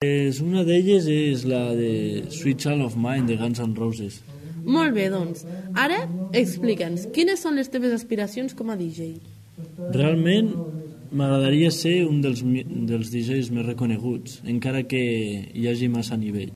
És una d'elles és la de Sweet Child of Mine, de Guns N' Roses. Molt bé, doncs. Ara, explica'ns, quines són les teves aspiracions com a DJ? Realment, m'agradaria ser un dels, mi- dels DJs més reconeguts, encara que hi hagi massa nivell.